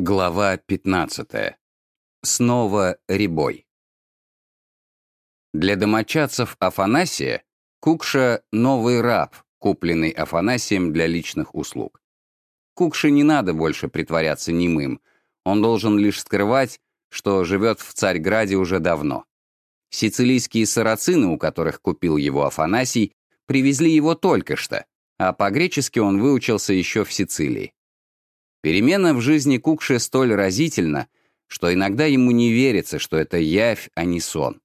Глава 15. Снова Рябой. Для домочадцев Афанасия Кукша — новый раб, купленный Афанасием для личных услуг. Кукше не надо больше притворяться немым, он должен лишь скрывать, что живет в Царьграде уже давно. Сицилийские сарацины, у которых купил его Афанасий, привезли его только что, а по-гречески он выучился еще в Сицилии. Перемена в жизни Кукши столь разительна, что иногда ему не верится, что это явь, а не сон.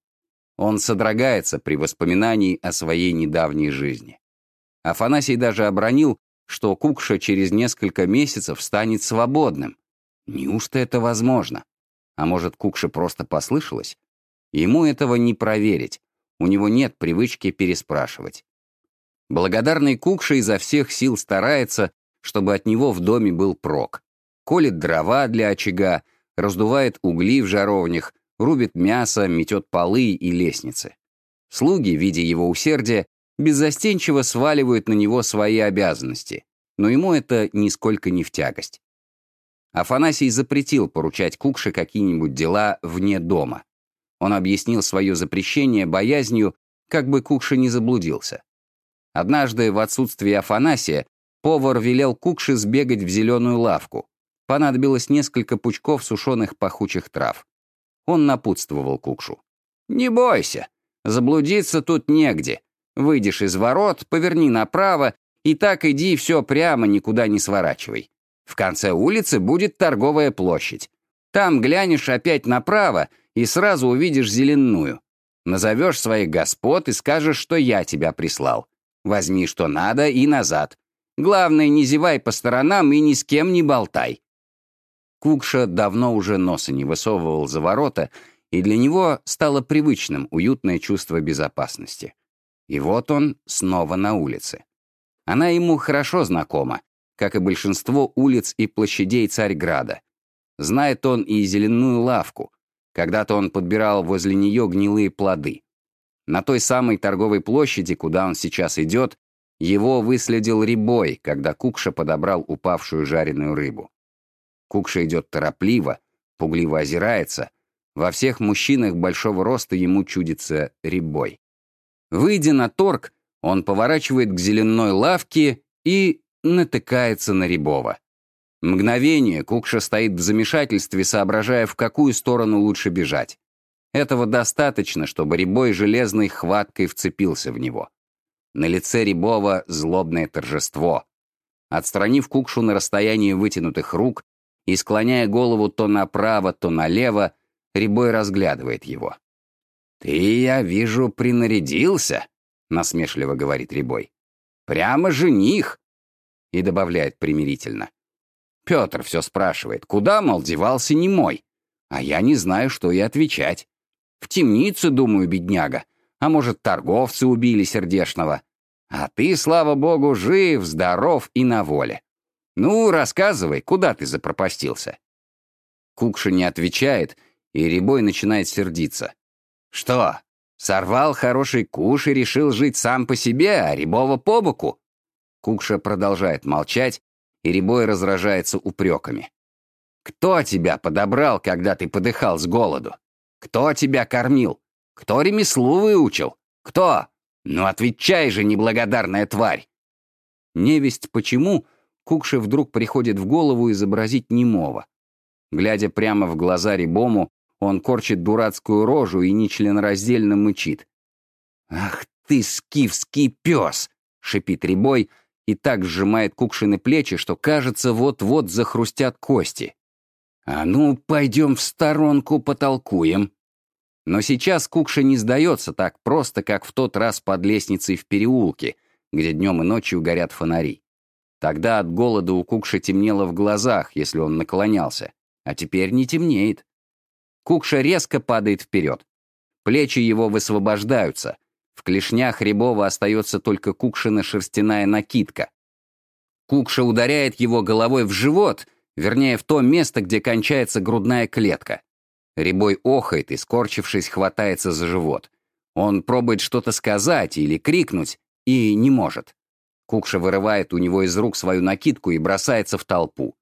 Он содрогается при воспоминании о своей недавней жизни. Афанасий даже обронил, что Кукша через несколько месяцев станет свободным. Неужто это возможно? А может, Кукше просто послышалось? Ему этого не проверить. У него нет привычки переспрашивать. Благодарный Кукша изо всех сил старается, чтобы от него в доме был прок. Колет дрова для очага, раздувает угли в жаровнях, рубит мясо, метет полы и лестницы. Слуги, видя его усердие, беззастенчиво сваливают на него свои обязанности, но ему это нисколько не в тягость. Афанасий запретил поручать Кукше какие-нибудь дела вне дома. Он объяснил свое запрещение боязнью, как бы Кукша не заблудился. Однажды в отсутствие Афанасия Повар велел Кукше сбегать в зеленую лавку. Понадобилось несколько пучков сушеных пахучих трав. Он напутствовал Кукшу. «Не бойся, заблудиться тут негде. Выйдешь из ворот, поверни направо, и так иди все прямо, никуда не сворачивай. В конце улицы будет торговая площадь. Там глянешь опять направо и сразу увидишь зеленую. Назовешь своих господ и скажешь, что я тебя прислал. Возьми, что надо, и назад. Главное, не зевай по сторонам и ни с кем не болтай». Кукша давно уже носа не высовывал за ворота, и для него стало привычным уютное чувство безопасности. И вот он снова на улице. Она ему хорошо знакома, как и большинство улиц и площадей Царьграда. Знает он и зеленую лавку. Когда-то он подбирал возле нее гнилые плоды. На той самой торговой площади, куда он сейчас идет, его выследил Рябой, когда Кукша подобрал упавшую жареную рыбу. Кукша идет торопливо, пугливо озирается. Во всех мужчинах большого роста ему чудится Рябой. Выйдя на торг, он поворачивает к зеленой лавке и натыкается на Рябова. Мгновение Кукша стоит в замешательстве, соображая, в какую сторону лучше бежать. Этого достаточно, чтобы Рябой железной хваткой вцепился в него. На лице Рябова злобное торжество. Отстранив Кукшу на расстоянии вытянутых рук и склоняя голову то направо, то налево, Рябой разглядывает его. «Ты, я вижу, принарядился», — насмешливо говорит Рябой. «Прямо жених!» И добавляет примирительно. Петр все спрашивает, куда, мол, девался немой? А я не знаю, что и отвечать. В темнице, думаю, бедняга, а может, торговцы убили сердешного. А ты, слава богу, жив, здоров и на воле. Ну, рассказывай, куда ты запропастился?» Кукша не отвечает, и Рябой начинает сердиться. «Что, сорвал хороший куш и решил жить сам по себе, а Рябова по боку?» Кукша продолжает молчать, и Рябой разражается упреками. «Кто тебя подобрал, когда ты подыхал с голоду? Кто тебя кормил? Кто ремеслу выучил? Кто? Ну отвечай же, неблагодарная тварь!» Невесть почему, Кукше вдруг приходит в голову изобразить немого. Глядя прямо в глаза Рябому, он корчит дурацкую рожу и нечленораздельно мычит. «Ах ты, скифский пес!» — шипит Рябой и так сжимает Кукшины плечи, что, кажется, вот-вот захрустят кости. «А ну, пойдем в сторонку потолкуем!» Но сейчас Кукша не сдается так просто, как в тот раз под лестницей в переулке, где днем и ночью горят фонари. Тогда от голода у Кукши темнело в глазах, если он наклонялся, а теперь не темнеет. Кукша резко падает вперед. Плечи его высвобождаются. В клешнях Рябова остается только Кукшина шерстяная накидка. Кукша ударяет его головой в живот, вернее, в то место, где кончается грудная клетка. Рябой охает и, скорчившись, хватается за живот. Он пробует что-то сказать или крикнуть, и не может. Кукша вырывает у него из рук свою накидку и бросается в толпу.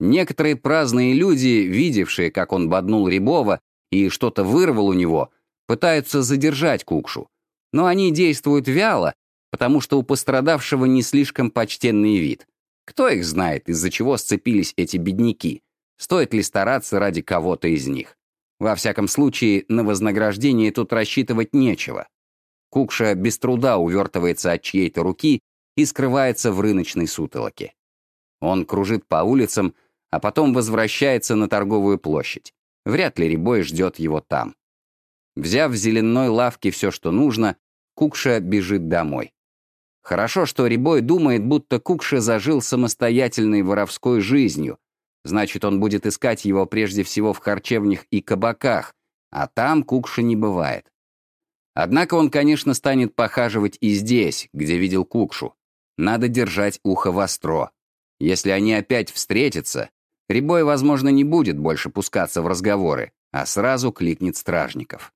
Некоторые праздные люди, видевшие, как он боднул Рябова и что-то вырвал у него, пытаются задержать Кукшу. Но они действуют вяло, потому что у пострадавшего не слишком почтенный вид. Кто их знает, из-за чего сцепились эти бедняки? Стоит ли стараться ради кого-то из них? Во всяком случае, на вознаграждение тут рассчитывать нечего. Кукша без труда увертывается от чьей-то руки и скрывается в рыночной сутолоке. Он кружит по улицам, а потом возвращается на торговую площадь. Вряд ли Рябой ждет его там. Взяв в зеленой лавке все, что нужно, Кукша бежит домой. Хорошо, что Рябой думает, будто Кукша зажил самостоятельной воровской жизнью. Значит, он будет искать его прежде всего в харчевнях и кабаках, а там Кукша не бывает. Однако он, конечно, станет похаживать и здесь, где видел Кукшу. Надо держать ухо востро. Если они опять встретятся, Рябой, возможно, не будет больше пускаться в разговоры, а сразу кликнет стражников.